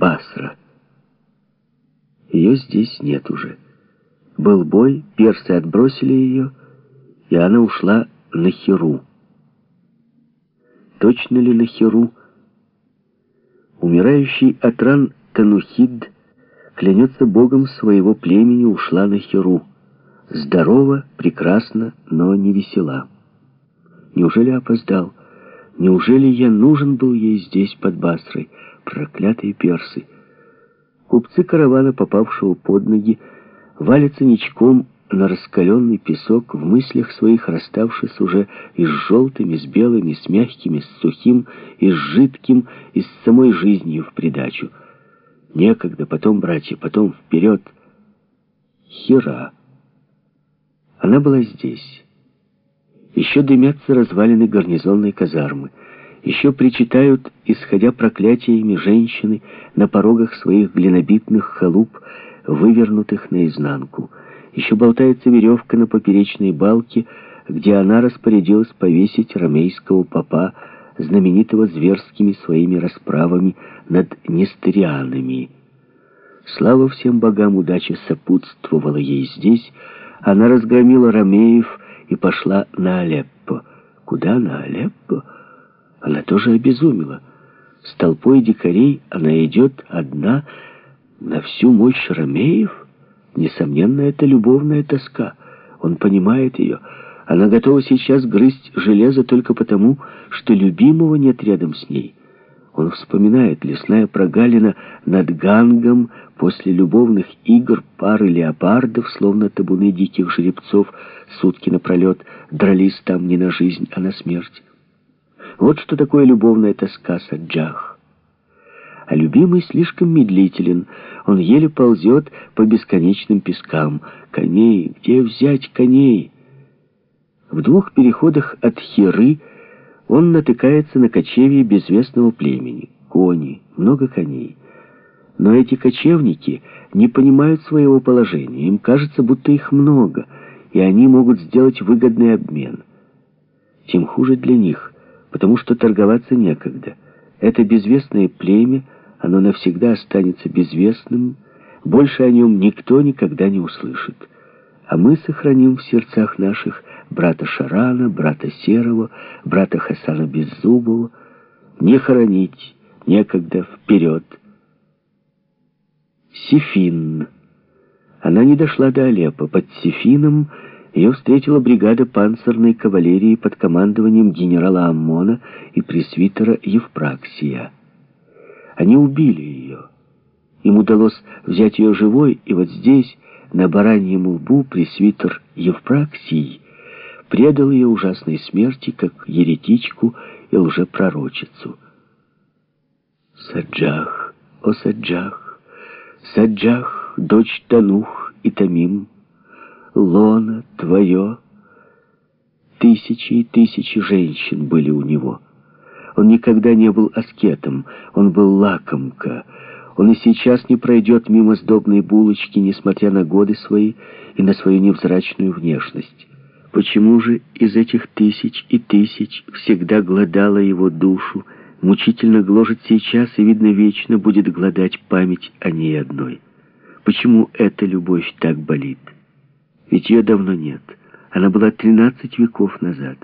Басра. Ее здесь нет уже. Был бой, персы отбросили ее, и она ушла на Херу. Точно ли на Херу? Умирающий от ран Танухид клянется богом своего племени, ушла на Херу. Здорова, прекрасна, но не весела. Неужели опоздал? Неужели я нужен был ей здесь, под Басрой? Проклятые персы! Купцы каравана, попавшего под ноги, валятся ничком на раскаленный песок, в мыслях своих расставшись уже и с желтыми, с белыми, с мягкими, с сухим, и с жидким, и с самой жизнью в придачу. Некогда, потом, братья, потом вперед. Хера. Она была здесь. Еще дымятся развалины гарнизонной казармы. Еще причитают, исходя проклятиями, женщины на порогах своих глинобитных халуп, вывернутых наизнанку. Еще болтается веревка на поперечной балке, где она распорядилась повесить ромейского попа, знаменитого зверскими своими расправами над нестерианами. Слава всем богам, удача сопутствовала ей здесь. Она разгромила ромеев и пошла на Алеппо. Куда на Алеппо? Она тоже обезумела. С толпой дикарей она идет одна на всю мощь ромеев. Несомненно, это любовная тоска. Он понимает ее. Она готова сейчас грызть железо только потому, что любимого нет рядом с ней. Он вспоминает лесная прогалина над Гангом после любовных игр пары леопардов, словно табуны диких жеребцов, сутки напролет дрались там не на жизнь, а на смерть. Вот что такое любовная тоска Саджах. А любимый слишком медлителен, он еле ползет по бесконечным пескам. Коней, где взять коней? В двух переходах от Хиры он натыкается на кочевье безвестного племени. Кони, много коней. Но эти кочевники не понимают своего положения. Им кажется, будто их много, и они могут сделать выгодный обмен. Тем хуже для них, потому что торговаться некогда. Это безвестное племя, оно навсегда останется безвестным, больше о нем никто никогда не услышит. А мы сохраним в сердцах наших брата Шарана, брата Серого, брата Хасана Беззубова. Не хоронить, некогда, вперед. Сифин. Она не дошла до Алеппо. Под Сифином ее встретила бригада панцирной кавалерии под командованием генерала Аммона и пресвитера Евпраксия. Они убили ее. Им удалось взять ее живой, и вот здесь, на бараньем лбу, пресвитер Евпраксий предал ее ужасной смерти, как еретичку и лжепророчицу. Саджах, о Саджах, Саджах, дочь Танух и Тамим, лона твое. Тысячи и тысячи женщин были у него. Он никогда не был аскетом, он был лакомка. Он и сейчас не пройдет мимо сдобной булочки, несмотря на годы свои и на свою невзрачную внешность. Почему же из этих тысяч и тысяч всегда гладала его душу, мучительно гложет сейчас и, видно, вечно будет гладать память о ней одной? Почему эта любовь так болит? Ведь ее давно нет. Она была тринадцать веков назад.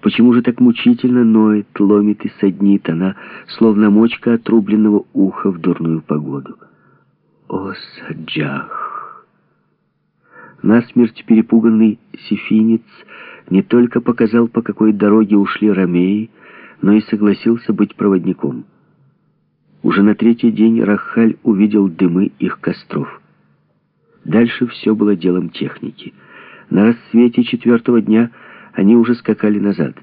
Почему же так мучительно ноет, ломит и саднит она, словно мочка отрубленного уха в дурную погоду? О, Саджах! Насмерть перепуганный сифинец не только показал, по какой дороге ушли ромеи, но и согласился быть проводником. Уже на третий день Рахаль увидел дымы их костров. Дальше все было делом техники. На рассвете четвертого дня они уже скакали назад.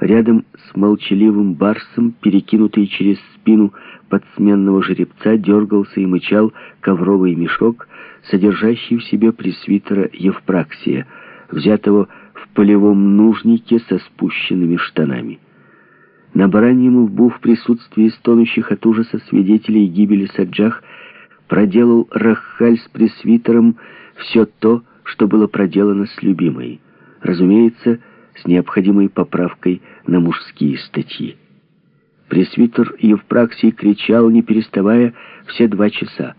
Рядом с молчаливым барсом, перекинутый через спину подсменного жеребца, дергался и мычал ковровый мешок, содержащий в себе пресвитера Евпраксия, взятого в полевом нужнике со спущенными штанами. На бараньем лбу в присутствии стонущих от ужаса свидетелей гибели Саджах проделал Рахаль с пресвитером все то, что было проделано с любимой. Разумеется, с необходимой поправкой на мужские статьи. Пресвитер Евпраксий кричал, не переставая, все два часа.